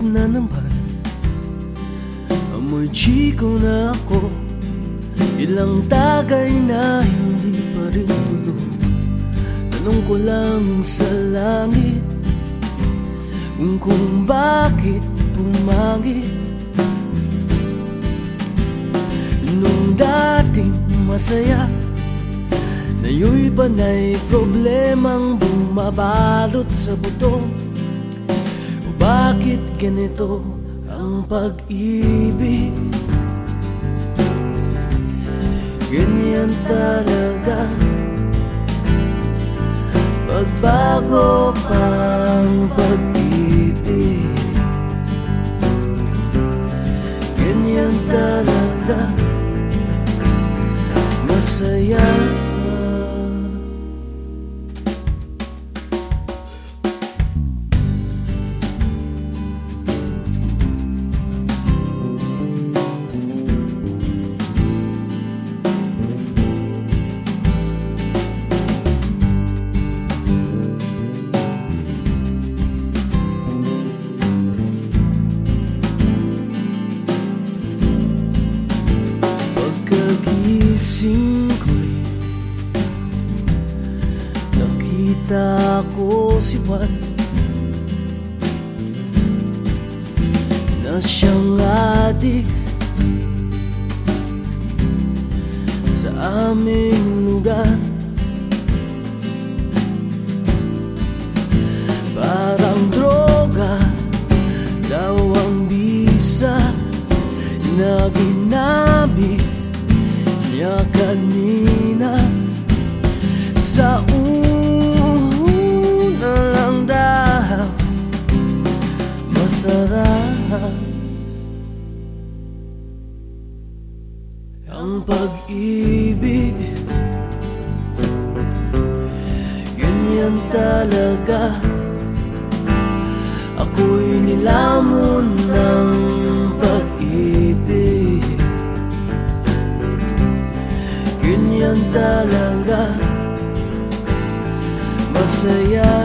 na naman. Amoy chiko na ako. Ilang tagay na hindi pa rin tulo Tanong ko lang sa langit Kung kung bakit pumangit. Nung dating masaya Ngayon'y panay problemang bumabalot sa buto Bakit ganito ang pag-ibig? Ganyan talaga. Pagbago pang pag-ibig. Ganyan talaga. Masaya ko si Juan. Na siyang adik Sa aming lugar. Parang droga Daw ang bisa Na ginamit niya kanina. Sa Ang pag-ibig. Ganyan talaga. Ako'y nilamon ng pag-ibig. Ganyan talaga. Masaya